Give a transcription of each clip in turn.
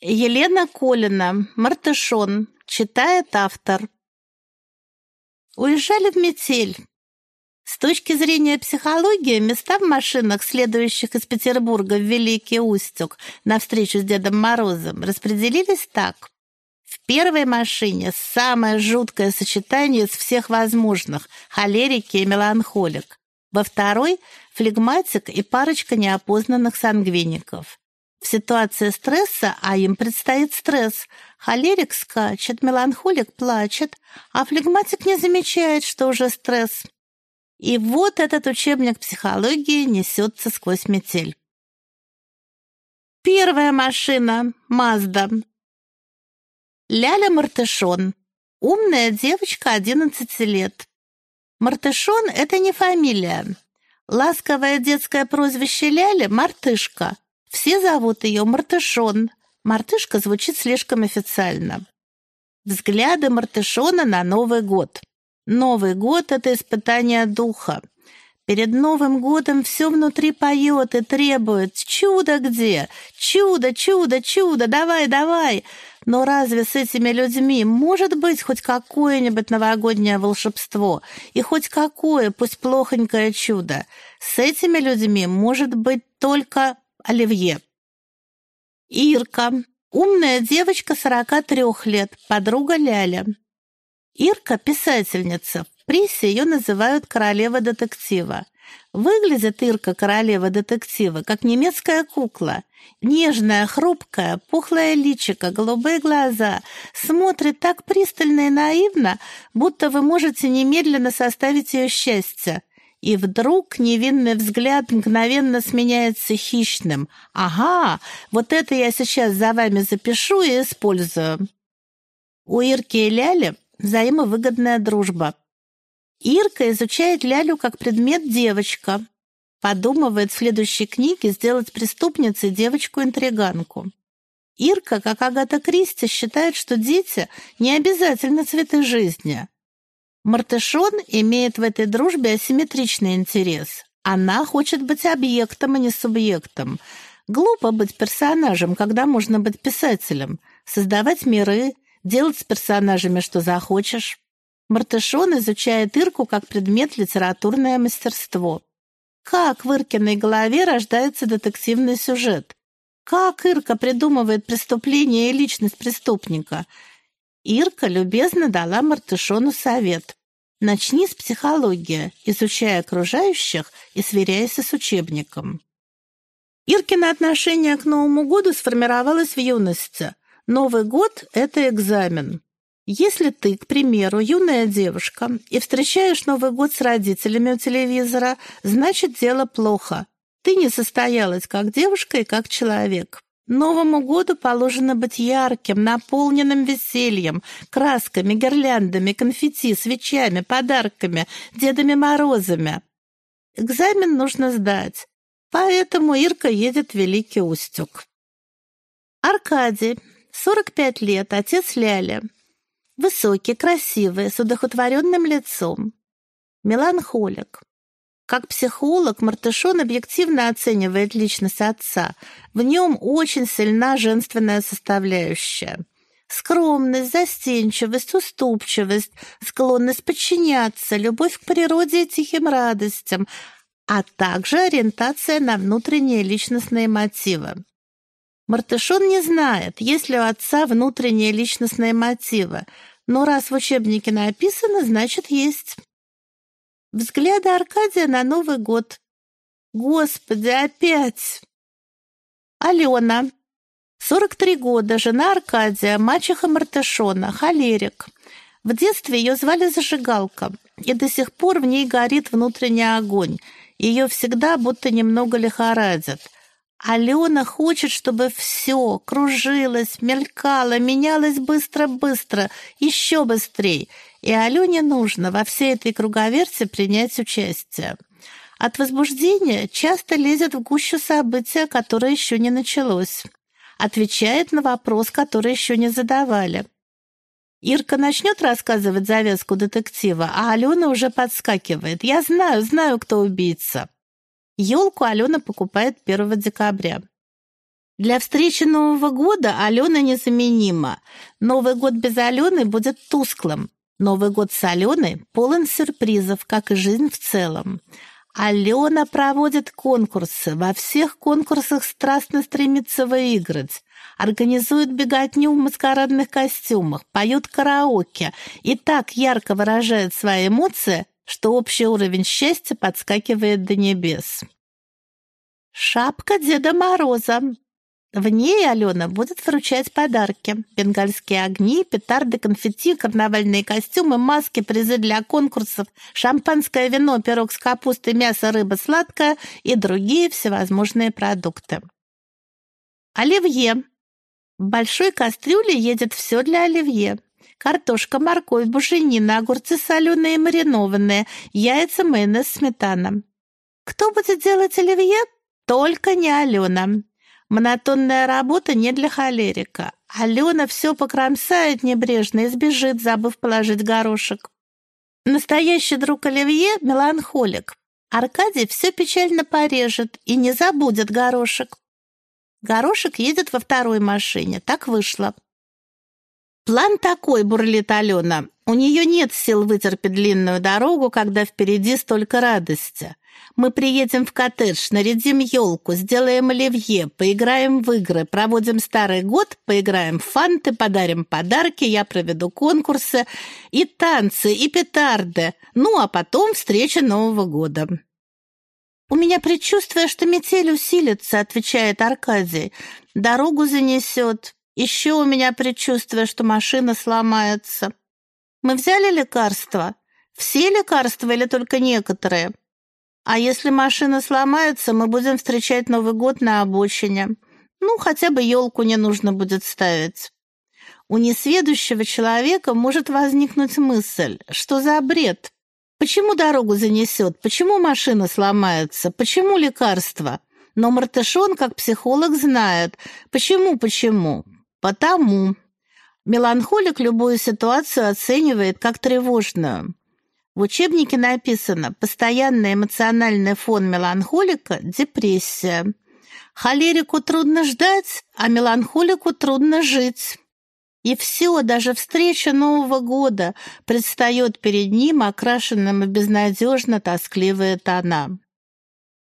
Елена Колина, Мартышон, читает автор. Уезжали в метель. С точки зрения психологии, места в машинах, следующих из Петербурга в Великий Устюг на встречу с Дедом Морозом, распределились так. В первой машине самое жуткое сочетание из всех возможных – холерики и меланхолик. Во второй – флегматик и парочка неопознанных сангвиников. В ситуации стресса, а им предстоит стресс, холерик скачет, меланхолик плачет, а флегматик не замечает, что уже стресс. И вот этот учебник психологии несется сквозь метель. Первая машина — Мазда. Ляля Мартышон. Умная девочка 11 лет. Мартышон — это не фамилия. Ласковое детское прозвище Ляли — Мартышка. Все зовут ее Мартышон. Мартышка звучит слишком официально. Взгляды Мартышона на Новый год. Новый год — это испытание духа. Перед Новым годом все внутри поет и требует «Чудо где? Чудо, чудо, чудо! Давай, давай!» Но разве с этими людьми может быть хоть какое-нибудь новогоднее волшебство? И хоть какое, пусть плохонькое чудо? С этими людьми может быть только Оливье. Ирка. Умная девочка 43 лет, подруга Ляля. Ирка – писательница. В прессе ее называют королева детектива. Выглядит Ирка, королева детектива, как немецкая кукла. Нежная, хрупкая, пухлая личико, голубые глаза. Смотрит так пристально и наивно, будто вы можете немедленно составить ее счастье. И вдруг невинный взгляд мгновенно сменяется хищным. «Ага, вот это я сейчас за вами запишу и использую». У Ирки и Ляли взаимовыгодная дружба. Ирка изучает Лялю как предмет девочка. Подумывает в следующей книге сделать преступницей девочку-интриганку. Ирка, как Агата Кристи, считает, что дети не обязательно цветы жизни. Мартышон имеет в этой дружбе асимметричный интерес. Она хочет быть объектом, а не субъектом. Глупо быть персонажем, когда можно быть писателем, создавать миры, делать с персонажами, что захочешь. Мартышон изучает Ирку как предмет литературное мастерство. Как в Иркиной голове рождается детективный сюжет? Как Ирка придумывает преступление и личность преступника? Ирка любезно дала Мартышону совет. Начни с психологии, изучая окружающих и сверяясь с учебником. Иркино отношение к Новому году сформировалось в юности. Новый год – это экзамен. Если ты, к примеру, юная девушка и встречаешь Новый год с родителями у телевизора, значит, дело плохо. Ты не состоялась как девушка и как человек. Новому году положено быть ярким, наполненным весельем, красками, гирляндами, конфетти, свечами, подарками, Дедами Морозами. Экзамен нужно сдать, поэтому Ирка едет в Великий Устюг. Аркадий, 45 лет, отец Ляля. Высокий, красивый, с удохотворенным лицом. Меланхолик. Как психолог, Мартышон объективно оценивает личность отца. В нем очень сильна женственная составляющая. Скромность, застенчивость, уступчивость, склонность подчиняться, любовь к природе и тихим радостям, а также ориентация на внутренние личностные мотивы. Мартышон не знает, есть ли у отца внутренние личностные мотивы, но раз в учебнике написано, значит, есть. Взгляды Аркадия на Новый год. Господи, опять! Алена. 43 года, жена Аркадия, мачеха Мартышона, холерик. В детстве ее звали Зажигалка, и до сих пор в ней горит внутренний огонь. Ее всегда будто немного лихорадит. Алена хочет, чтобы все кружилось, мелькало, менялось быстро-быстро, еще быстрее. И Алене нужно во всей этой круговерте принять участие. От возбуждения часто лезет в гущу события, которое еще не началось. Отвечает на вопрос, который еще не задавали. Ирка начнет рассказывать завязку детектива, а Алена уже подскакивает. «Я знаю, знаю, кто убийца». Елку Алена покупает 1 декабря. Для встречи Нового года Алена незаменима. Новый год без Алены будет тусклым. Новый год с Аленой полон сюрпризов, как и жизнь в целом. Алена проводит конкурсы, во всех конкурсах страстно стремится выиграть. Организует беготню в маскарадных костюмах, поет караоке и так ярко выражает свои эмоции, что общий уровень счастья подскакивает до небес. Шапка Деда Мороза. В ней Алена будет вручать подарки. Бенгальские огни, петарды, конфетти, карнавальные костюмы, маски, призы для конкурсов, шампанское вино, пирог с капустой, мясо, рыба сладкая и другие всевозможные продукты. Оливье. В большой кастрюле едет все для оливье. Картошка, морковь, буженина, огурцы соленые и маринованные, яйца, майонез, сметана. Кто будет делать оливье? Только не Алена. Монотонная работа не для холерика. Алена все покромсает небрежно и сбежит, забыв положить горошек. Настоящий друг Оливье — меланхолик. Аркадий все печально порежет и не забудет горошек. Горошек едет во второй машине. Так вышло. План такой, бурлит Алена. У нее нет сил вытерпеть длинную дорогу, когда впереди столько радости. Мы приедем в коттедж, нарядим елку, сделаем оливье, поиграем в игры, проводим старый год, поиграем в фанты, подарим подарки, я проведу конкурсы и танцы, и петарды. Ну, а потом встреча Нового года. «У меня предчувствие, что метель усилится», — отвечает Аркадий. «Дорогу занесет. Еще у меня предчувствие, что машина сломается. Мы взяли лекарства? Все лекарства или только некоторые?» А если машина сломается, мы будем встречать Новый год на обочине. Ну, хотя бы елку не нужно будет ставить. У несведущего человека может возникнуть мысль, что за бред? Почему дорогу занесет? Почему машина сломается? Почему лекарство? Но Мартышон, как психолог, знает. Почему, почему? Потому. Меланхолик любую ситуацию оценивает как тревожную. В учебнике написано «Постоянный эмоциональный фон меланхолика – депрессия». Холерику трудно ждать, а меланхолику трудно жить. И все, даже встреча Нового года, предстает перед ним окрашенным и безнадежно тоскливые тона.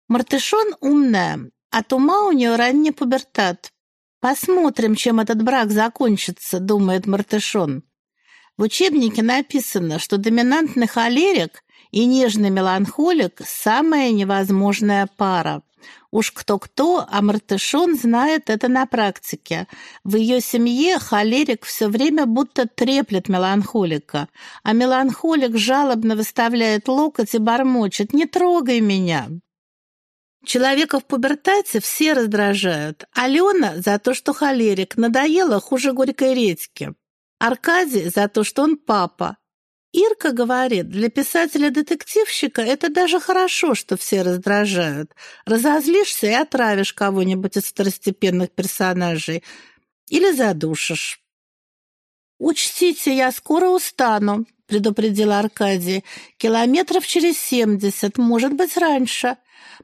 Мартышон умная, от ума у нее ранний пубертат. Посмотрим, чем этот брак закончится, думает Мартышон. В учебнике написано, что доминантный холерик и нежный меланхолик – самая невозможная пара. Уж кто-кто, а Мартышон знает это на практике. В ее семье холерик все время будто треплет меланхолика, а меланхолик жалобно выставляет локоть и бормочет «Не трогай меня!». Человека в пубертате все раздражают. Алена за то, что холерик, надоела хуже горькой редьки. Аркадий за то, что он папа. Ирка говорит, для писателя-детективщика это даже хорошо, что все раздражают. Разозлишься и отравишь кого-нибудь из второстепенных персонажей. Или задушишь. «Учтите, я скоро устану», — предупредил Аркадий. «Километров через семьдесят, может быть, раньше.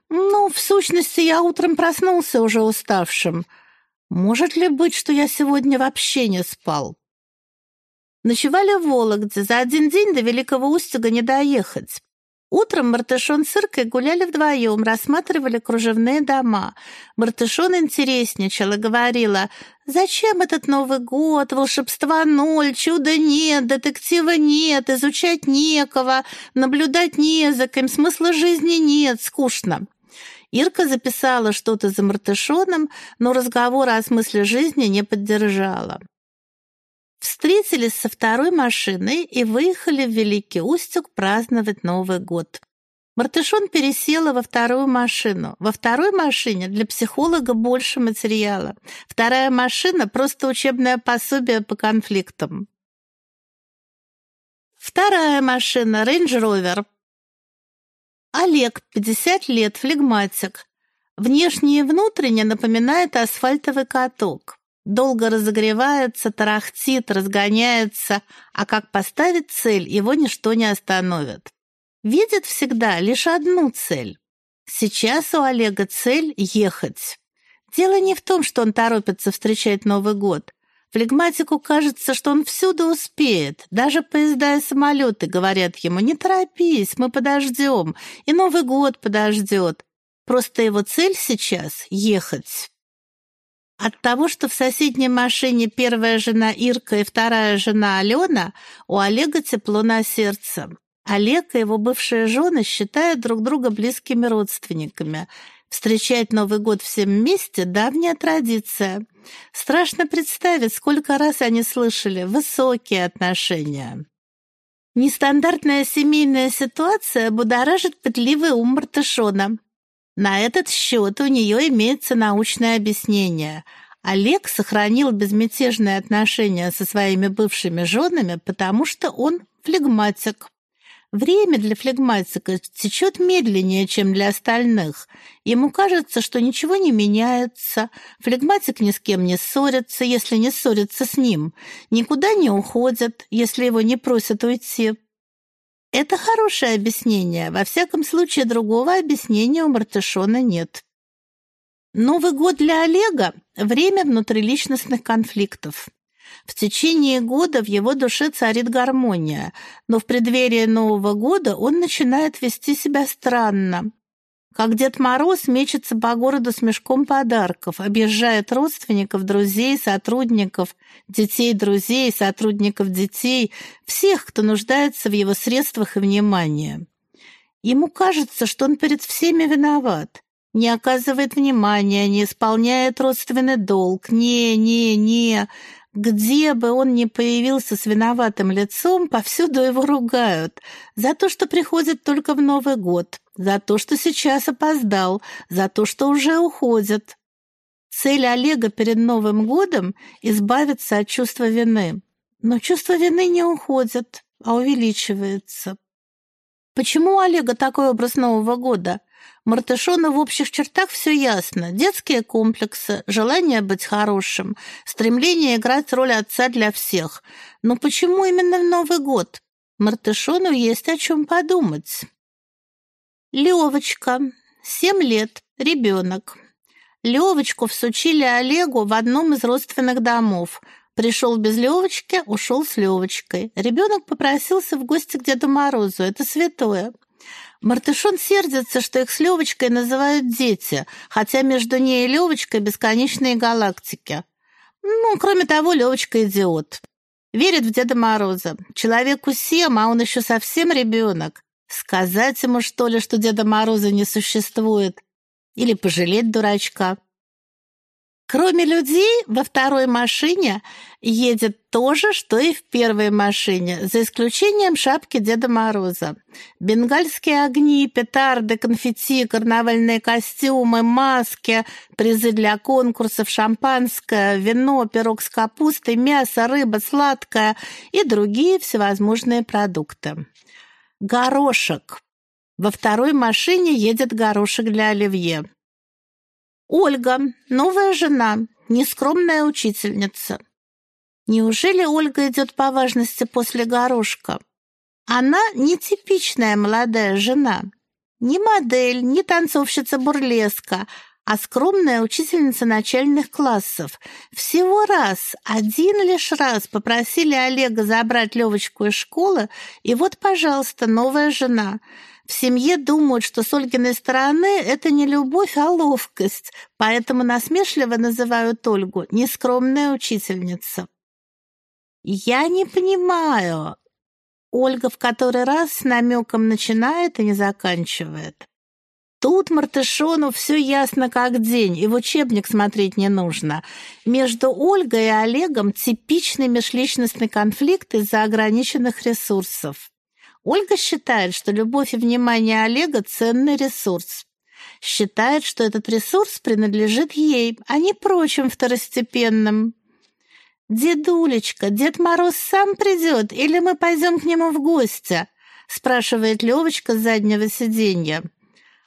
Ну, в сущности, я утром проснулся уже уставшим. Может ли быть, что я сегодня вообще не спал?» Ночевали в Вологде, за один день до Великого Устюга не доехать. Утром Мартышон с Иркой гуляли вдвоем, рассматривали кружевные дома. Мартышон интересничал и говорила, «Зачем этот Новый год? Волшебства ноль, чуда нет, детектива нет, изучать некого, наблюдать не за кем, смысла жизни нет, скучно». Ирка записала что-то за Мартышоном, но разговора о смысле жизни не поддержала. Встретились со второй машиной и выехали в Великий Устюг праздновать Новый год. Мартышон пересела во вторую машину. Во второй машине для психолога больше материала. Вторая машина — просто учебное пособие по конфликтам. Вторая машина — Range Rover. Олег, 50 лет, флегматик. Внешне и внутренне напоминает асфальтовый каток. Долго разогревается, тарахтит, разгоняется, а как поставить цель, его ничто не остановит. Видит всегда лишь одну цель. Сейчас у Олега цель — ехать. Дело не в том, что он торопится встречать Новый год. Флегматику кажется, что он всюду успеет. Даже поезда и самолеты говорят ему, не торопись, мы подождем, и Новый год подождет. Просто его цель сейчас — ехать. От того, что в соседней машине первая жена Ирка и вторая жена Алена, у Олега тепло на сердце. Олег и его бывшая жена считают друг друга близкими родственниками. Встречать Новый год всем вместе – давняя традиция. Страшно представить, сколько раз они слышали высокие отношения. Нестандартная семейная ситуация будоражит пытливый ум Мартышона. На этот счет у нее имеется научное объяснение. Олег сохранил безмятежные отношения со своими бывшими женами, потому что он флегматик. Время для флегматика течет медленнее, чем для остальных. Ему кажется, что ничего не меняется. Флегматик ни с кем не ссорится, если не ссорится с ним. Никуда не уходит, если его не просят уйти. Это хорошее объяснение. Во всяком случае, другого объяснения у Мартышона нет. Новый год для Олега – время внутриличностных конфликтов. В течение года в его душе царит гармония, но в преддверии Нового года он начинает вести себя странно. Как Дед Мороз мечется по городу с мешком подарков, объезжает родственников, друзей, сотрудников, детей, друзей, сотрудников детей, всех, кто нуждается в его средствах и внимании. Ему кажется, что он перед всеми виноват, не оказывает внимания, не исполняет родственный долг, не, не, не, где бы он ни появился с виноватым лицом, повсюду его ругают. За то, что приходит только в Новый год, за то, что сейчас опоздал, за то, что уже уходит. Цель Олега перед Новым годом — избавиться от чувства вины. Но чувство вины не уходит, а увеличивается. Почему у Олега такой образ Нового года? Мартышону в общих чертах все ясно. Детские комплексы, желание быть хорошим, стремление играть роль отца для всех. Но почему именно в Новый год? Мартышону есть о чем подумать. Левочка, семь лет, ребенок. Левочку всучили Олегу в одном из родственных домов. Пришел без Левочки, ушел с Левочкой. Ребенок попросился в гости к Деду Морозу. Это святое. Мартышон сердится, что их с Левочкой называют дети, хотя между ней и Левочкой бесконечные галактики. Ну, кроме того, Левочка идиот. Верит в Деда Мороза. Человеку семь, а он еще совсем ребенок. Сказать ему, что ли, что Деда Мороза не существует? Или пожалеть дурачка? Кроме людей, во второй машине едет то же, что и в первой машине, за исключением шапки Деда Мороза. Бенгальские огни, петарды, конфетти, карнавальные костюмы, маски, призы для конкурсов, шампанское, вино, пирог с капустой, мясо, рыба, сладкое и другие всевозможные продукты. Горошек. Во второй машине едет горошек для оливье. Ольга, новая жена, нескромная учительница. Неужели Ольга идет по важности после горошка? Она нетипичная молодая жена. Не модель, не танцовщица бурлеска, а скромная учительница начальных классов. Всего раз, один лишь раз попросили Олега забрать Левочку из школы, и вот, пожалуйста, новая жена – в семье думают, что с Ольгиной стороны это не любовь, а ловкость, поэтому насмешливо называют Ольгу нескромная учительница. Я не понимаю. Ольга в который раз с намеком начинает и не заканчивает. Тут Мартышону все ясно как день, и в учебник смотреть не нужно. Между Ольгой и Олегом типичный межличностный конфликт из-за ограниченных ресурсов. Ольга считает, что любовь и внимание Олега – ценный ресурс. Считает, что этот ресурс принадлежит ей, а не прочим второстепенным. «Дедулечка, Дед Мороз сам придет, или мы пойдем к нему в гости?» – спрашивает Левочка с заднего сиденья.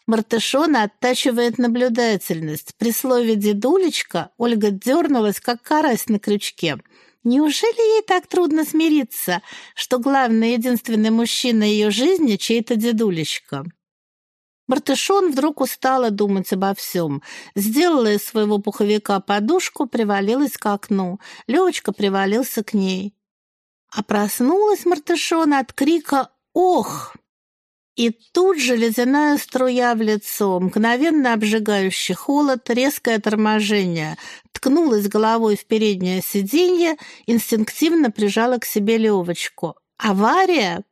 Мартышона оттачивает наблюдательность. При слове «дедулечка» Ольга дернулась, как карась на крючке – Неужели ей так трудно смириться, что главный единственный мужчина ее жизни чей-то дедулечка? Мартышон вдруг устала думать обо всем. Сделала из своего пуховика подушку, привалилась к окну. Левочка привалился к ней. А проснулась Мартышон от крика «Ох!». И тут же ледяная струя в лицо, мгновенно обжигающий холод, резкое торможение. Ткнулась головой в переднее сиденье, инстинктивно прижала к себе Левочку. «Авария?»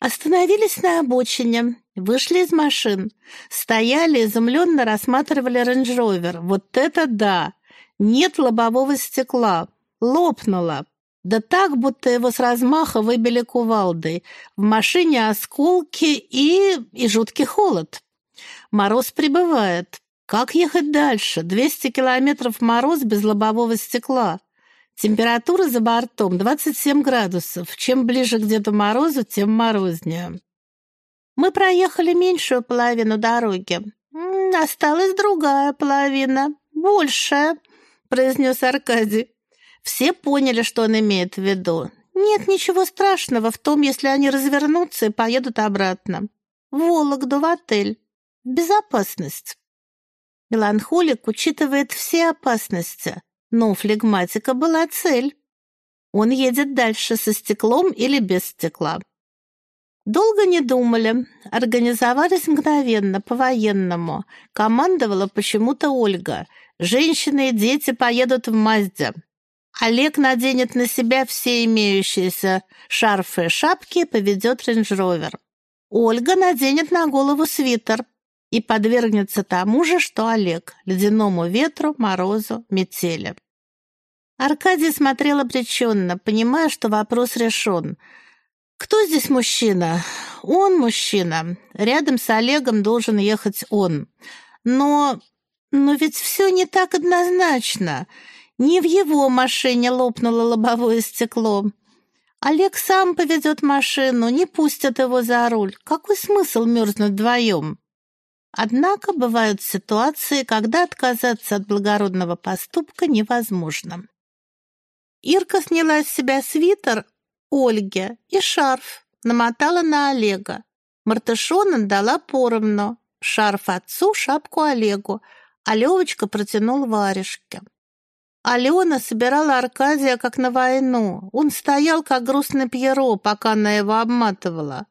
Остановились на обочине, вышли из машин, стояли, изумленно рассматривали рейндж-ровер. Вот это да! Нет лобового стекла. Лопнуло. Да так, будто его с размаха выбили кувалдой. В машине осколки и... и жуткий холод. Мороз прибывает. Как ехать дальше? 200 километров мороз без лобового стекла. Температура за бортом 27 градусов. Чем ближе к Деду Морозу, тем морознее. Мы проехали меньшую половину дороги. Осталась другая половина, большая, произнес Аркадий. Все поняли, что он имеет в виду. Нет ничего страшного в том, если они развернутся и поедут обратно. В Вологду, в отель. Безопасность. Меланхолик учитывает все опасности, но у флегматика была цель. Он едет дальше со стеклом или без стекла. Долго не думали, организовались мгновенно, по-военному. Командовала почему-то Ольга. Женщины и дети поедут в Мазде. Олег наденет на себя все имеющиеся шарфы и шапки и поведет рейндж-ровер. Ольга наденет на голову свитер и подвергнется тому же, что Олег, ледяному ветру, морозу, метели. Аркадий смотрел обреченно, понимая, что вопрос решен. Кто здесь мужчина? Он мужчина. Рядом с Олегом должен ехать он. Но... но ведь все не так однозначно. Не в его машине лопнуло лобовое стекло. Олег сам поведет машину, не пустят его за руль. Какой смысл мерзнуть вдвоем? Однако бывают ситуации, когда отказаться от благородного поступка невозможно. Ирка сняла с себя свитер Ольге и шарф, намотала на Олега. Мартышон отдала поровну. Шарф отцу, шапку Олегу, а Левочка протянул варежке. Алена собирала Аркадия как на войну. Он стоял, как грустный Пьеро, пока она его обматывала.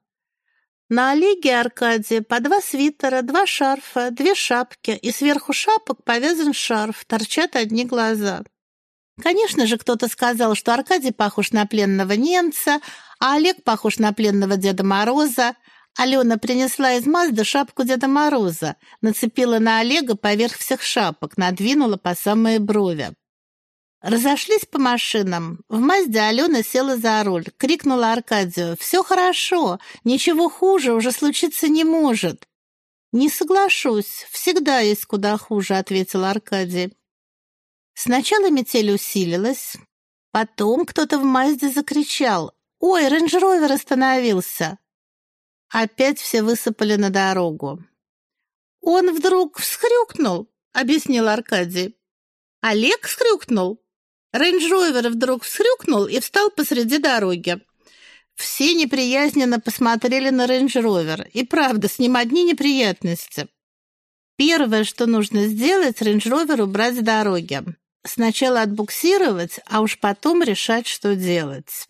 На Олеге Аркадия по два свитера, два шарфа, две шапки, и сверху шапок повязан шарф, торчат одни глаза. Конечно же, кто-то сказал, что Аркадий похож на пленного немца, а Олег похож на пленного Деда Мороза. Алена принесла из Мазды шапку Деда Мороза, нацепила на Олега поверх всех шапок, надвинула по самые брови. Разошлись по машинам. В Мазде Алена села за руль, крикнула Аркадию. «Все хорошо, ничего хуже уже случиться не может». «Не соглашусь, всегда есть куда хуже», — ответил Аркадий. Сначала метель усилилась, потом кто-то в Мазде закричал «Ой, рейндж-ровер остановился!» Опять все высыпали на дорогу. «Он вдруг всхрюкнул», — объяснил Аркадий. «Олег всхрюкнул?» Рейндж-ровер вдруг всхрюкнул и встал посреди дороги. Все неприязненно посмотрели на рейндж-ровер. И правда, с ним одни неприятности. Первое, что нужно сделать, рейндж-ровер убрать с дороги. Сначала отбуксировать, а уж потом решать, что делать.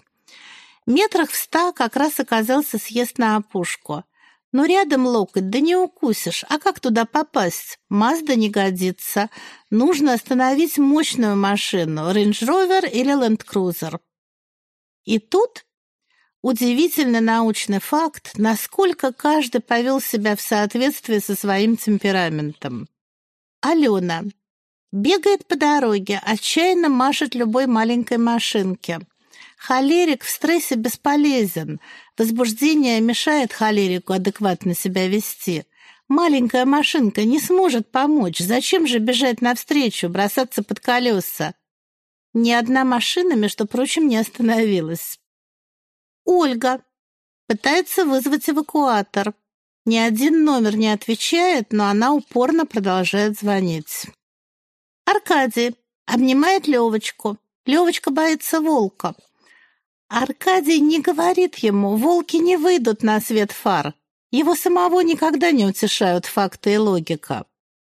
Метрах в ста как раз оказался съезд на опушку. Но рядом локоть, да не укусишь. А как туда попасть? Мазда не годится. Нужно остановить мощную машину, рейндж-ровер или ленд-крузер. И тут удивительный научный факт, насколько каждый повел себя в соответствии со своим темпераментом. Алена, Бегает по дороге, отчаянно машет любой маленькой машинке. Холерик в стрессе бесполезен. Возбуждение мешает холерику адекватно себя вести. Маленькая машинка не сможет помочь. Зачем же бежать навстречу, бросаться под колеса? Ни одна машина, между прочим, не остановилась. Ольга пытается вызвать эвакуатор. Ни один номер не отвечает, но она упорно продолжает звонить. Аркадий обнимает Левочку. Левочка боится волка. Аркадий не говорит ему, волки не выйдут на свет фар. Его самого никогда не утешают факты и логика.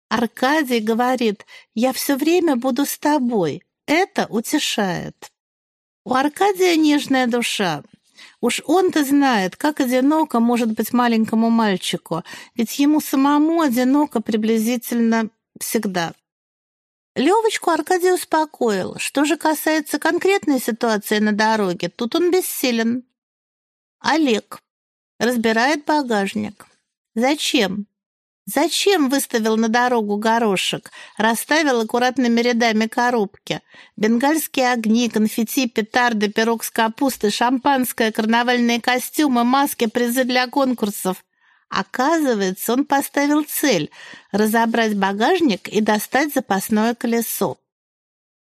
Аркадий говорит, я все время буду с тобой. Это утешает. У Аркадия нежная душа. Уж он-то знает, как одиноко может быть маленькому мальчику, ведь ему самому одиноко приблизительно всегда. Левочку Аркадий успокоил. Что же касается конкретной ситуации на дороге, тут он бессилен. Олег разбирает багажник. Зачем? Зачем выставил на дорогу горошек, расставил аккуратными рядами коробки? Бенгальские огни, конфетти, петарды, пирог с капустой, шампанское, карнавальные костюмы, маски, призы для конкурсов. Оказывается, он поставил цель — разобрать багажник и достать запасное колесо.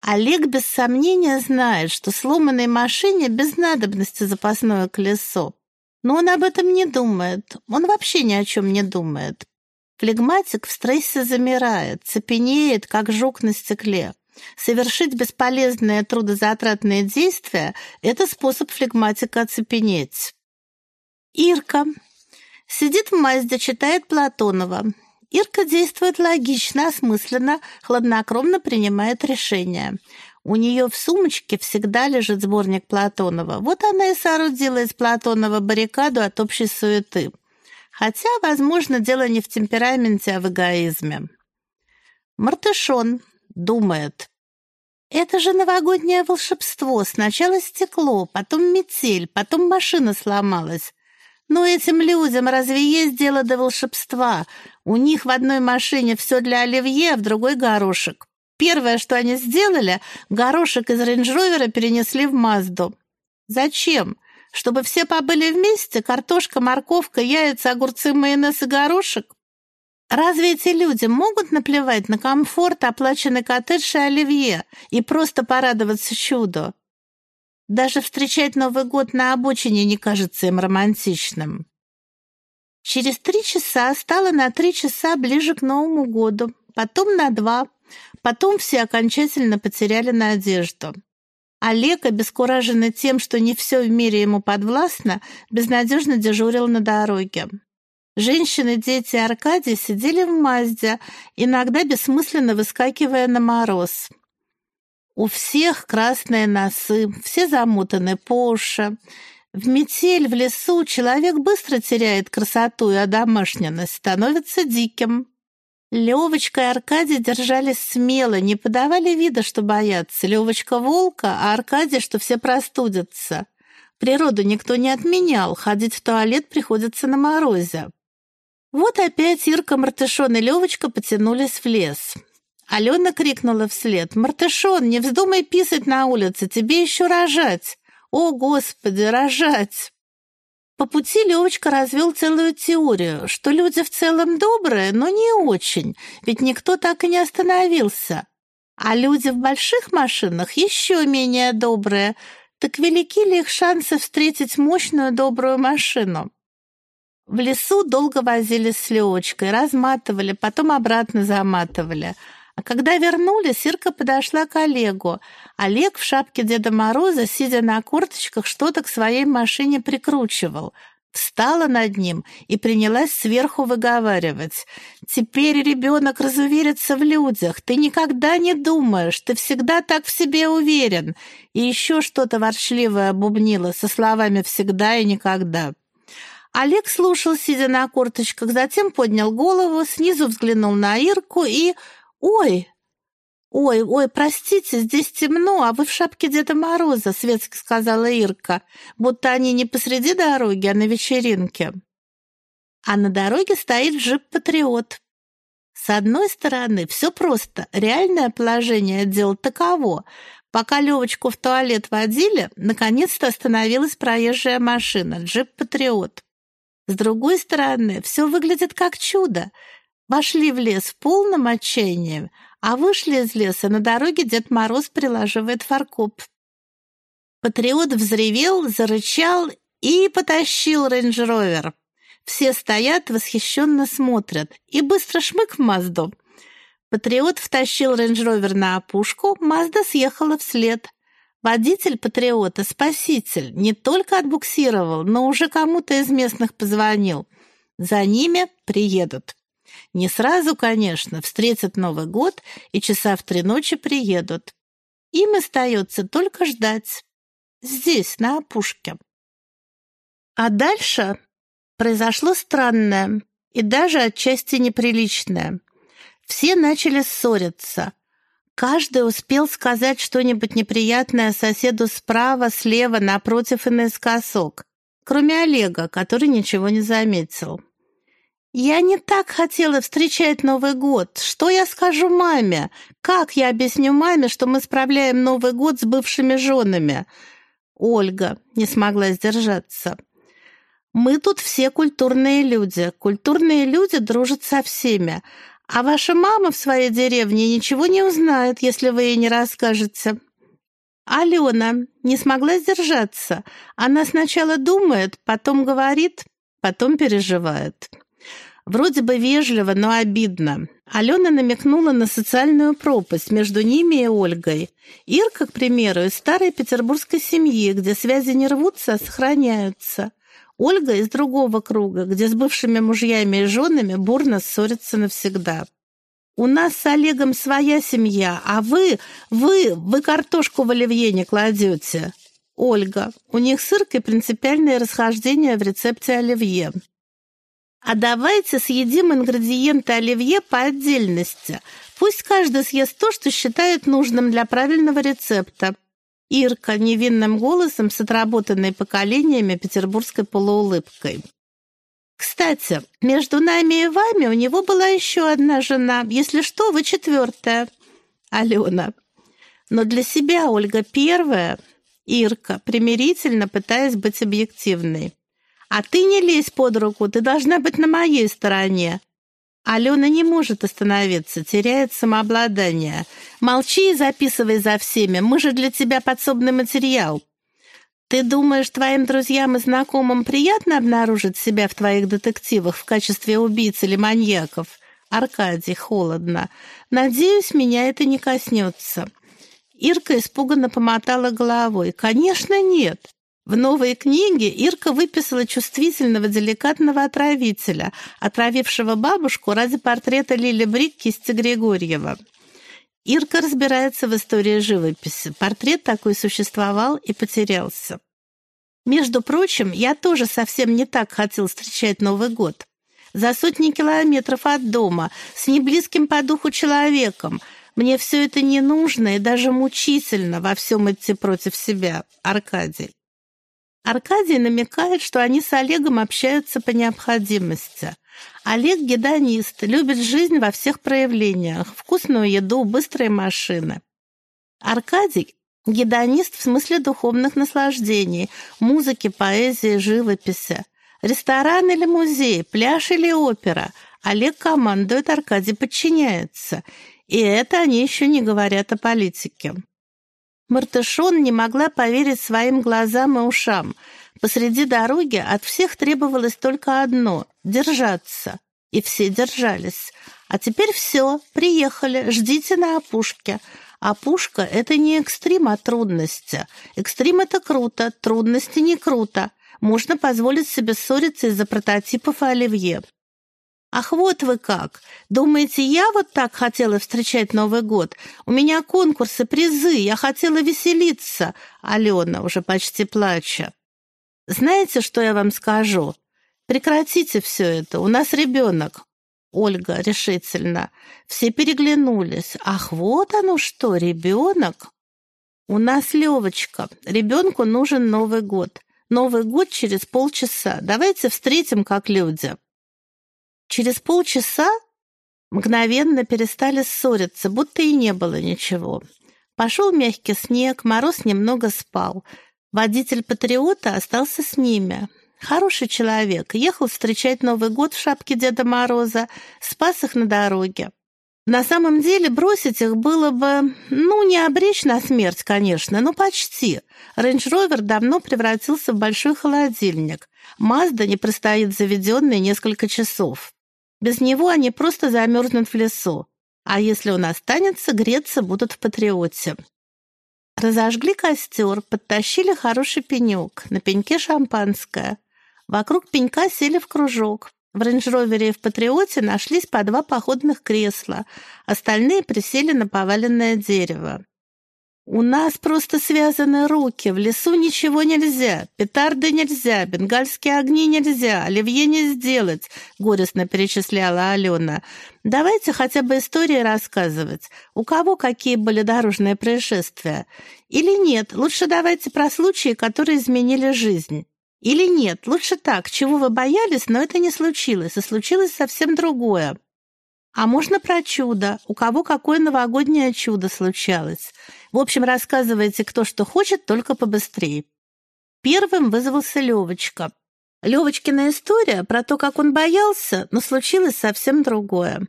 Олег без сомнения знает, что сломанной машине без надобности запасное колесо. Но он об этом не думает, он вообще ни о чем не думает. Флегматик в стрессе замирает, цепенеет, как жук на стекле. Совершить бесполезное трудозатратное действие – это способ флегматика оцепенеть. Ирка. Сидит в Мазде, читает Платонова. Ирка действует логично, осмысленно, хладнокровно принимает решения. У нее в сумочке всегда лежит сборник Платонова. Вот она и соорудила из Платонова баррикаду от общей суеты. Хотя, возможно, дело не в темпераменте, а в эгоизме. Мартышон думает. Это же новогоднее волшебство. Сначала стекло, потом метель, потом машина сломалась. Но этим людям разве есть дело до волшебства? У них в одной машине все для оливье, а в другой горошек. Первое, что они сделали, горошек из рейндж-ровера перенесли в Мазду. Зачем? Чтобы все побыли вместе? Картошка, морковка, яйца, огурцы, майонез и горошек? Разве эти люди могут наплевать на комфорт, оплаченный коттедж и оливье и просто порадоваться чуду? Даже встречать Новый год на обочине не кажется им романтичным. Через три часа стало на три часа ближе к Новому году, потом на два, потом все окончательно потеряли надежду. Олег, обескураженный тем, что не все в мире ему подвластно, безнадежно дежурил на дороге. Женщины, дети Аркадий сидели в Мазде, иногда бессмысленно выскакивая на мороз. У всех красные носы, все замотаны по уши. В метель в лесу человек быстро теряет красоту и одомашненность, становится диким. Левочка и Аркадий держались смело, не подавали вида, что боятся. Левочка волка, а Аркадий, что все простудятся. Природу никто не отменял, ходить в туалет приходится на морозе. Вот опять Ирка, Мартышон и Левочка потянулись в лес. Алена крикнула вслед. «Мартышон, не вздумай писать на улице, тебе еще рожать!» «О, Господи, рожать!» По пути Левочка развел целую теорию, что люди в целом добрые, но не очень, ведь никто так и не остановился. А люди в больших машинах еще менее добрые. Так велики ли их шансы встретить мощную добрую машину? В лесу долго возились с Левочкой, разматывали, потом обратно заматывали – а когда вернулись, Ирка подошла к Олегу. Олег в шапке Деда Мороза, сидя на корточках, что-то к своей машине прикручивал. Встала над ним и принялась сверху выговаривать. «Теперь ребенок разуверится в людях. Ты никогда не думаешь, ты всегда так в себе уверен». И еще что-то ворчливое бубнило со словами «всегда и никогда». Олег слушал, сидя на корточках, затем поднял голову, снизу взглянул на Ирку и «Ой! Ой, ой, простите, здесь темно, а вы в шапке Деда Мороза», — светски сказала Ирка, будто они не посреди дороги, а на вечеринке. А на дороге стоит джип-патриот. С одной стороны, все просто. Реальное положение дел таково. Пока Левочку в туалет водили, наконец-то остановилась проезжая машина, джип-патриот. С другой стороны, все выглядит как чудо. Вошли в лес в полном отчаянии, а вышли из леса, на дороге Дед Мороз прилаживает фаркоп. Патриот взревел, зарычал и потащил рейндж-ровер. Все стоят, восхищенно смотрят, и быстро шмык в Мазду. Патриот втащил рейндж-ровер на опушку, Мазда съехала вслед. Водитель Патриота, спаситель, не только отбуксировал, но уже кому-то из местных позвонил. За ними приедут. Не сразу, конечно, встретят Новый год и часа в три ночи приедут. Им остается только ждать. Здесь, на опушке. А дальше произошло странное и даже отчасти неприличное. Все начали ссориться. Каждый успел сказать что-нибудь неприятное соседу справа, слева, напротив и наискосок, кроме Олега, который ничего не заметил. «Я не так хотела встречать Новый год. Что я скажу маме? Как я объясню маме, что мы справляем Новый год с бывшими женами?» Ольга не смогла сдержаться. «Мы тут все культурные люди. Культурные люди дружат со всеми. А ваша мама в своей деревне ничего не узнает, если вы ей не расскажете». Алена не смогла сдержаться. Она сначала думает, потом говорит, потом переживает. Вроде бы вежливо, но обидно. Алена намекнула на социальную пропасть между ними и Ольгой. Ирка, к примеру, из старой петербургской семьи, где связи не рвутся, а сохраняются. Ольга из другого круга, где с бывшими мужьями и женами бурно ссорятся навсегда. «У нас с Олегом своя семья, а вы, вы, вы картошку в оливье не кладете». Ольга. У них с Иркой принципиальное расхождение в рецепте оливье. А давайте съедим ингредиенты оливье по отдельности. Пусть каждый съест то, что считает нужным для правильного рецепта. Ирка невинным голосом с отработанной поколениями петербургской полуулыбкой. Кстати, между нами и вами у него была еще одна жена. Если что, вы четвертая. Алена. Но для себя Ольга первая. Ирка, примирительно пытаясь быть объективной. А ты не лезь под руку, ты должна быть на моей стороне. Алена не может остановиться, теряет самообладание. Молчи и записывай за всеми, мы же для тебя подсобный материал. Ты думаешь, твоим друзьям и знакомым приятно обнаружить себя в твоих детективах в качестве убийц или маньяков? Аркадий, холодно. Надеюсь, меня это не коснется. Ирка испуганно помотала головой. Конечно, нет. В новой книге Ирка выписала чувствительного, деликатного отравителя, отравившего бабушку ради портрета Лили Брик кисти Григорьева. Ирка разбирается в истории живописи. Портрет такой существовал и потерялся. Между прочим, я тоже совсем не так хотел встречать Новый год. За сотни километров от дома, с неблизким по духу человеком. Мне все это не нужно и даже мучительно во всем идти против себя, Аркадий. Аркадий намекает, что они с Олегом общаются по необходимости. Олег – гедонист, любит жизнь во всех проявлениях, вкусную еду, быстрые машины. Аркадий – гедонист в смысле духовных наслаждений, музыки, поэзии, живописи. Ресторан или музей, пляж или опера. Олег командует, Аркадий подчиняется. И это они еще не говорят о политике. Мартышон не могла поверить своим глазам и ушам. Посреди дороги от всех требовалось только одно — держаться. И все держались. А теперь все, приехали, ждите на опушке. Опушка — это не экстрим, а трудности. Экстрим — это круто, трудности не круто. Можно позволить себе ссориться из-за прототипов оливье. «Ах, вот вы как! Думаете, я вот так хотела встречать Новый год? У меня конкурсы, призы, я хотела веселиться!» Алена, уже почти плача. «Знаете, что я вам скажу? Прекратите все это, у нас ребенок!» Ольга решительно. Все переглянулись. «Ах, вот оно что, ребенок!» «У нас Левочка. Ребенку нужен Новый год. Новый год через полчаса. Давайте встретим как люди». Через полчаса мгновенно перестали ссориться, будто и не было ничего. Пошел мягкий снег, мороз немного спал. Водитель «Патриота» остался с ними. Хороший человек, ехал встречать Новый год в шапке Деда Мороза, спас их на дороге. На самом деле бросить их было бы, ну, не обречь на смерть, конечно, но почти. Рейндж-ровер давно превратился в большой холодильник. Мазда не простоит заведенной несколько часов. Без него они просто замерзнут в лесу, а если он останется, греться будут в патриоте. Разожгли костер, подтащили хороший пенек, на пеньке шампанское. Вокруг пенька сели в кружок. В рейндж-ровере и в Патриоте нашлись по два походных кресла, остальные присели на поваленное дерево. «У нас просто связаны руки, в лесу ничего нельзя, петарды нельзя, бенгальские огни нельзя, оливье не сделать», — горестно перечисляла Алена. «Давайте хотя бы истории рассказывать. У кого какие были дорожные происшествия? Или нет, лучше давайте про случаи, которые изменили жизнь». Или нет, лучше так, чего вы боялись, но это не случилось, и случилось совсем другое. А можно про чудо, у кого какое новогоднее чудо случалось. В общем, рассказывайте, кто что хочет, только побыстрее. Первым вызвался Левочка. Левочкина история про то, как он боялся, но случилось совсем другое.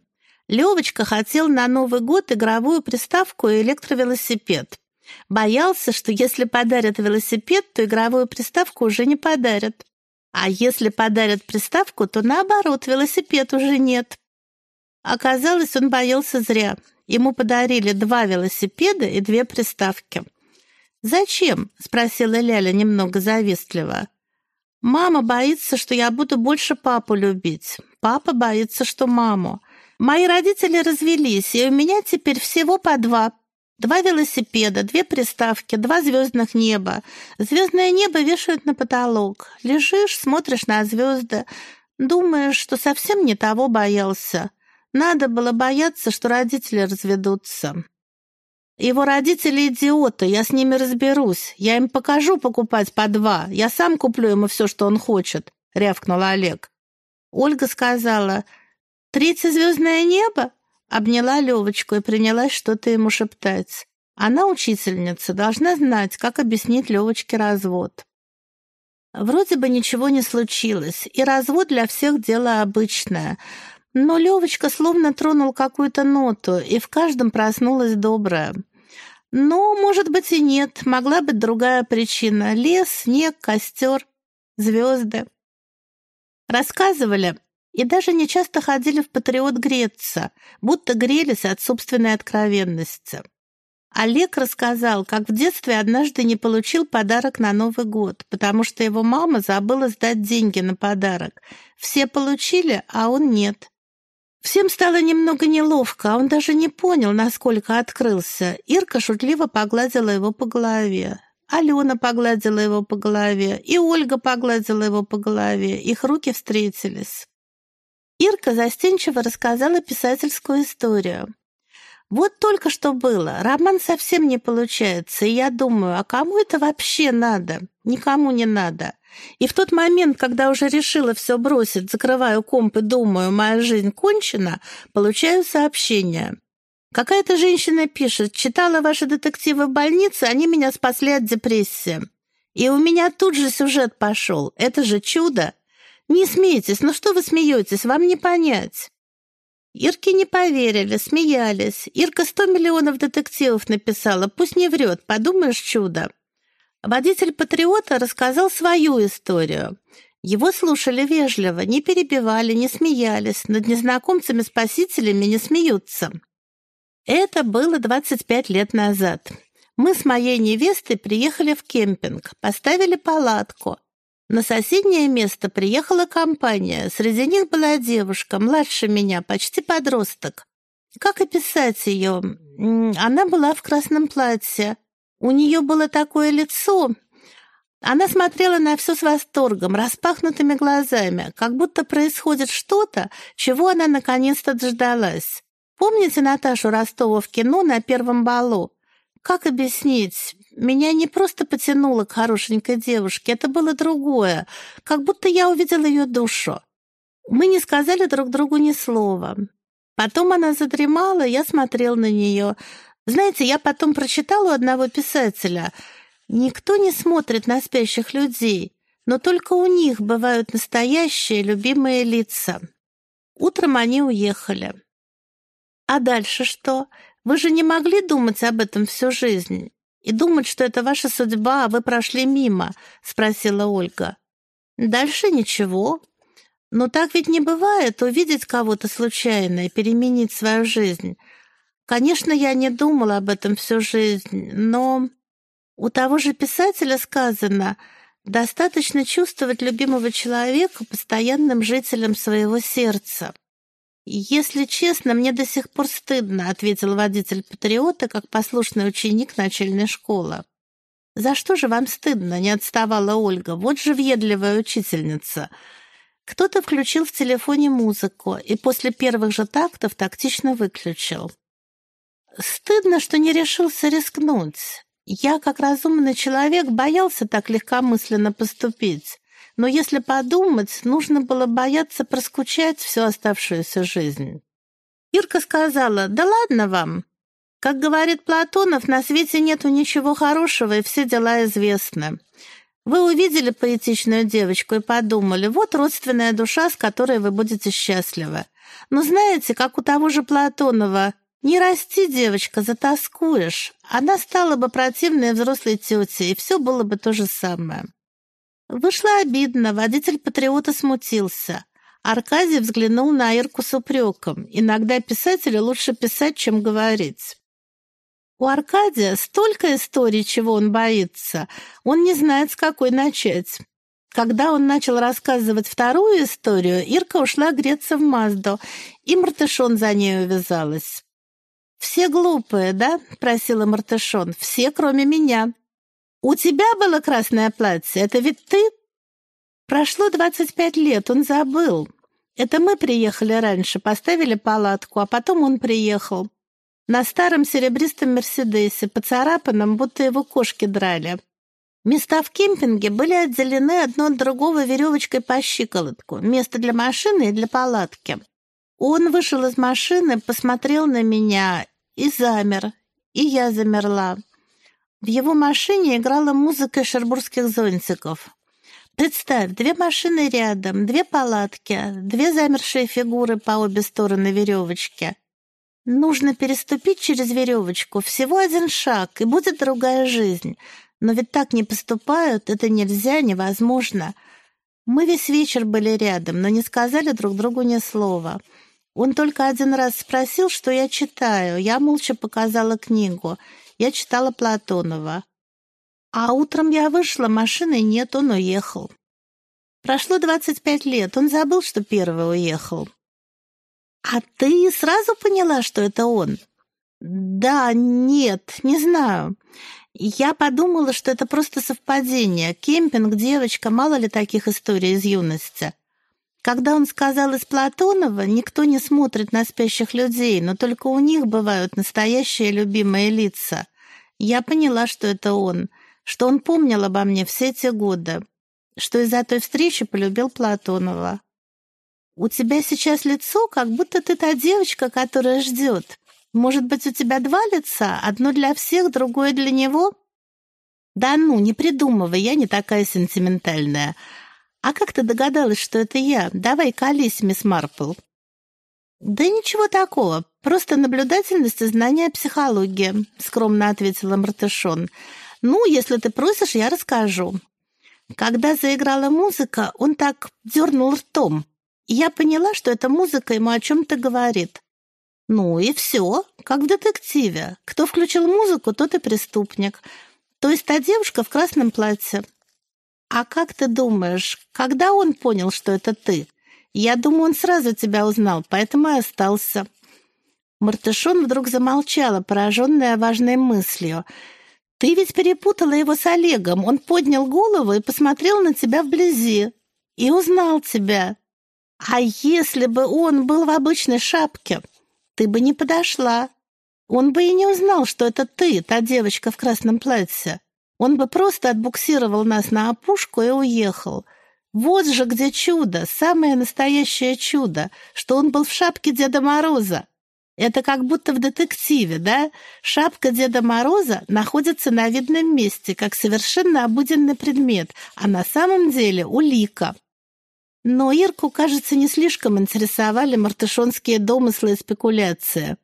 Левочка хотел на Новый год игровую приставку и электровелосипед. Боялся, что если подарят велосипед, то игровую приставку уже не подарят. А если подарят приставку, то наоборот, велосипед уже нет. Оказалось, он боялся зря. Ему подарили два велосипеда и две приставки. «Зачем?» — спросила Ляля немного завистливо. «Мама боится, что я буду больше папу любить. Папа боится, что маму. Мои родители развелись, и у меня теперь всего по два. Два велосипеда, две приставки, два звездных неба. Звездное небо вешают на потолок. Лежишь, смотришь на звезды, думаешь, что совсем не того боялся. Надо было бояться, что родители разведутся. Его родители идиоты, я с ними разберусь. Я им покажу покупать по два. Я сам куплю ему все, что он хочет, рявкнул Олег. Ольга сказала: "Третье звездное небо? Обняла Левочку и принялась что-то ему шептать. Она, учительница, должна знать, как объяснить Левочке развод. Вроде бы ничего не случилось, и развод для всех дело обычное. Но Левочка словно тронул какую-то ноту, и в каждом проснулась добрая. Но, может быть, и нет, могла быть другая причина. Лес, снег, костер, звезды. Рассказывали, и даже не часто ходили в патриот греться, будто грелись от собственной откровенности. Олег рассказал, как в детстве однажды не получил подарок на Новый год, потому что его мама забыла сдать деньги на подарок. Все получили, а он нет. Всем стало немного неловко, а он даже не понял, насколько открылся. Ирка шутливо погладила его по голове. Алена погладила его по голове, и Ольга погладила его по голове. Их руки встретились. Ирка застенчиво рассказала писательскую историю. Вот только что было, роман совсем не получается, и я думаю, а кому это вообще надо? Никому не надо. И в тот момент, когда уже решила все бросить, закрываю комп и думаю, моя жизнь кончена, получаю сообщение. Какая-то женщина пишет, читала ваши детективы в больнице, они меня спасли от депрессии. И у меня тут же сюжет пошел. Это же чудо. «Не смейтесь, ну что вы смеетесь, вам не понять». Ирке не поверили, смеялись. Ирка сто миллионов детективов написала, пусть не врет, подумаешь, чудо. Водитель «Патриота» рассказал свою историю. Его слушали вежливо, не перебивали, не смеялись, над незнакомцами-спасителями не смеются. Это было 25 лет назад. Мы с моей невестой приехали в кемпинг, поставили палатку. На соседнее место приехала компания. Среди них была девушка, младше меня, почти подросток. Как описать ее? Она была в красном платье. У нее было такое лицо. Она смотрела на все с восторгом, распахнутыми глазами, как будто происходит что-то, чего она наконец-то дождалась. Помните Наташу Ростову в кино на первом балу? Как объяснить? Меня не просто потянуло к хорошенькой девушке, это было другое, как будто я увидела ее душу. Мы не сказали друг другу ни слова. Потом она задремала, я смотрел на нее. Знаете, я потом прочитала у одного писателя. Никто не смотрит на спящих людей, но только у них бывают настоящие любимые лица. Утром они уехали. А дальше что? Вы же не могли думать об этом всю жизнь и думать, что это ваша судьба, а вы прошли мимо?» — спросила Ольга. «Дальше ничего. Но так ведь не бывает увидеть кого-то случайно и переменить свою жизнь. Конечно, я не думала об этом всю жизнь, но у того же писателя сказано Достаточно чувствовать любимого человека постоянным жителем своего сердца. «Если честно, мне до сих пор стыдно», — ответил водитель патриота, как послушный ученик начальной школы. «За что же вам стыдно?» — не отставала Ольга. «Вот же въедливая учительница». Кто-то включил в телефоне музыку и после первых же тактов тактично выключил. «Стыдно, что не решился рискнуть. Я, как разумный человек, боялся так легкомысленно поступить. Но если подумать, нужно было бояться проскучать всю оставшуюся жизнь». Ирка сказала, «Да ладно вам, как говорит Платонов, на свете нету ничего хорошего, и все дела известны. Вы увидели поэтичную девочку и подумали, вот родственная душа, с которой вы будете счастливы. Но знаете, как у того же Платонова, не расти, девочка, затаскуешь. Она стала бы противной взрослой тетей, и все было бы то же самое. Вышло обидно, водитель патриота смутился. Аркадий взглянул на Ирку с упреком. Иногда писателю лучше писать, чем говорить. У Аркадия столько историй, чего он боится. Он не знает, с какой начать. Когда он начал рассказывать вторую историю, Ирка ушла греться в Мазду, и Мартышон за ней увязалась. «Все глупые, да?» — просила Мартышон. «Все, кроме меня». «У тебя было красное платье? Это ведь ты?» Прошло двадцать пять лет, он забыл. Это мы приехали раньше, поставили палатку, а потом он приехал. На старом серебристом «Мерседесе», поцарапанном, будто его кошки драли. Места в кемпинге были отделены одно от другого веревочкой по щиколотку. Место для машины и для палатки. Он вышел из машины, посмотрел на меня и замер. И я замерла. В его машине играла музыка шербургских зонтиков. Представь, две машины рядом, две палатки, две замершие фигуры по обе стороны веревочки. Нужно переступить через веревочку, всего один шаг, и будет другая жизнь. Но ведь так не поступают, это нельзя, невозможно. Мы весь вечер были рядом, но не сказали друг другу ни слова. Он только один раз спросил, что я читаю. Я молча показала книгу. Я читала Платонова. А утром я вышла, машины нет, он уехал. Прошло двадцать пять лет, он забыл, что первый уехал. «А ты сразу поняла, что это он?» «Да, нет, не знаю. Я подумала, что это просто совпадение. Кемпинг, девочка, мало ли таких историй из юности. Когда он сказал из Платонова, никто не смотрит на спящих людей, но только у них бывают настоящие любимые лица. Я поняла, что это он, что он помнил обо мне все эти годы, что из-за той встречи полюбил Платонова. У тебя сейчас лицо, как будто ты та девочка, которая ждет. Может быть, у тебя два лица, одно для всех, другое для него? Да ну, не придумывай, я не такая сентиментальная. А как ты догадалась, что это я? Давай колись, мисс Марпл. Да ничего такого, просто наблюдательность и знание психологии, скромно ответила Мартышон. Ну, если ты просишь, я расскажу. Когда заиграла музыка, он так дернул ртом. Я поняла, что эта музыка ему о чем-то говорит. Ну и все, как в детективе. Кто включил музыку, тот и преступник. То есть та девушка в красном платье. А как ты думаешь, когда он понял, что это ты? Я думаю, он сразу тебя узнал, поэтому и остался. Мартышон вдруг замолчала, пораженная важной мыслью. «Ты ведь перепутала его с Олегом. Он поднял голову и посмотрел на тебя вблизи. И узнал тебя. А если бы он был в обычной шапке, ты бы не подошла. Он бы и не узнал, что это ты, та девочка в красном платье. Он бы просто отбуксировал нас на опушку и уехал. Вот же где чудо, самое настоящее чудо, что он был в шапке Деда Мороза. Это как будто в детективе, да? Шапка Деда Мороза находится на видном месте, как совершенно обыденный предмет, а на самом деле улика. Но Ирку, кажется, не слишком интересовали мартышонские домыслы и спекуляции.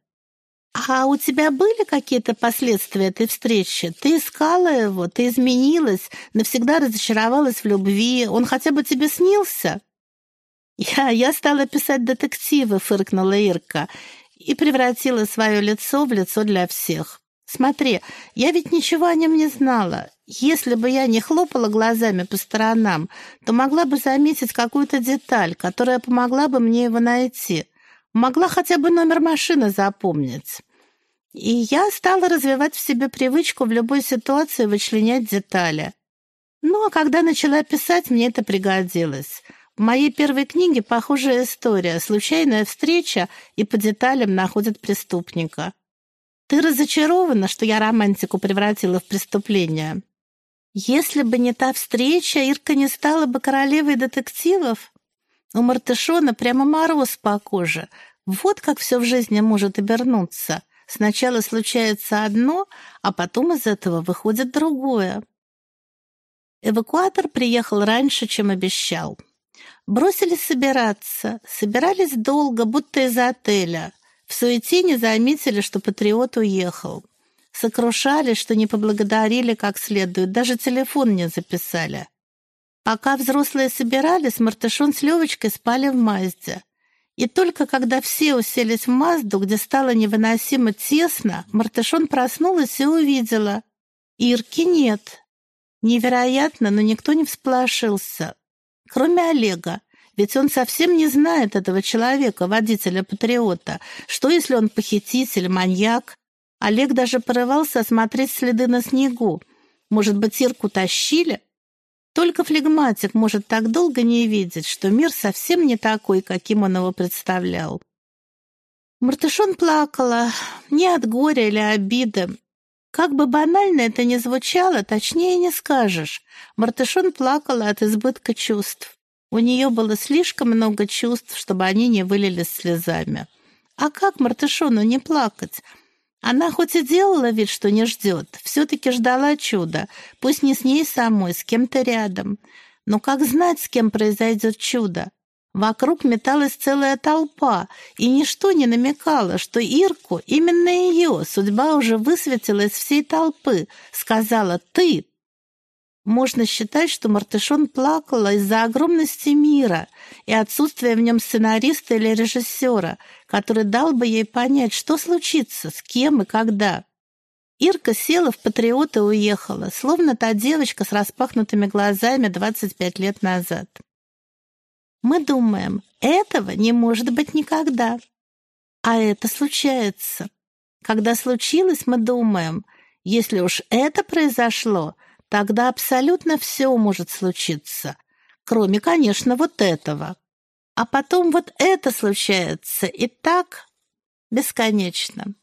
«А у тебя были какие-то последствия этой встречи? Ты искала его, ты изменилась, навсегда разочаровалась в любви, он хотя бы тебе снился?» «Я, я стала писать детективы», — фыркнула Ирка, и превратила свое лицо в лицо для всех. Смотри, я ведь ничего о нем не знала. Если бы я не хлопала глазами по сторонам, то могла бы заметить какую-то деталь, которая помогла бы мне его найти. Могла хотя бы номер машины запомнить. И я стала развивать в себе привычку в любой ситуации вычленять детали. Ну, а когда начала писать, мне это пригодилось. В моей первой книге похожая история. Случайная встреча и по деталям находят преступника. Ты разочарована, что я романтику превратила в преступление? Если бы не та встреча, Ирка не стала бы королевой детективов. У Мартышона прямо мороз по коже. Вот как все в жизни может обернуться. Сначала случается одно, а потом из этого выходит другое. Эвакуатор приехал раньше, чем обещал. Бросились собираться. Собирались долго, будто из отеля. В суете не заметили, что патриот уехал. Сокрушались, что не поблагодарили как следует, даже телефон не записали. Пока взрослые собирались, Мартышон с Левочкой спали в Мазде. И только когда все уселись в Мазду, где стало невыносимо тесно, Мартышон проснулась и увидела. Ирки нет. Невероятно, но никто не всполошился. Кроме Олега. Ведь он совсем не знает этого человека, водителя-патриота. Что, если он похититель, маньяк? Олег даже порывался осмотреть следы на снегу. Может быть, Ирку тащили? Только флегматик может так долго не видеть, что мир совсем не такой, каким он его представлял. Мартышон плакала не от горя или обиды. Как бы банально это ни звучало, точнее не скажешь. Мартышон плакала от избытка чувств. У нее было слишком много чувств, чтобы они не вылились слезами. А как Мартышону не плакать? Она хоть и делала вид, что не ждет, все-таки ждала чуда, пусть не с ней самой, с кем-то рядом. Но как знать, с кем произойдет чудо? Вокруг металась целая толпа, и ничто не намекало, что Ирку, именно ее, судьба уже высветила из всей толпы, сказала «ты, можно считать, что Мартышон плакала из-за огромности мира и отсутствия в нем сценариста или режиссера, который дал бы ей понять, что случится, с кем и когда. Ирка села в «Патриот» и уехала, словно та девочка с распахнутыми глазами 25 лет назад. Мы думаем, этого не может быть никогда. А это случается. Когда случилось, мы думаем, если уж это произошло — Тогда абсолютно все может случиться, кроме, конечно, вот этого. А потом вот это случается, и так бесконечно.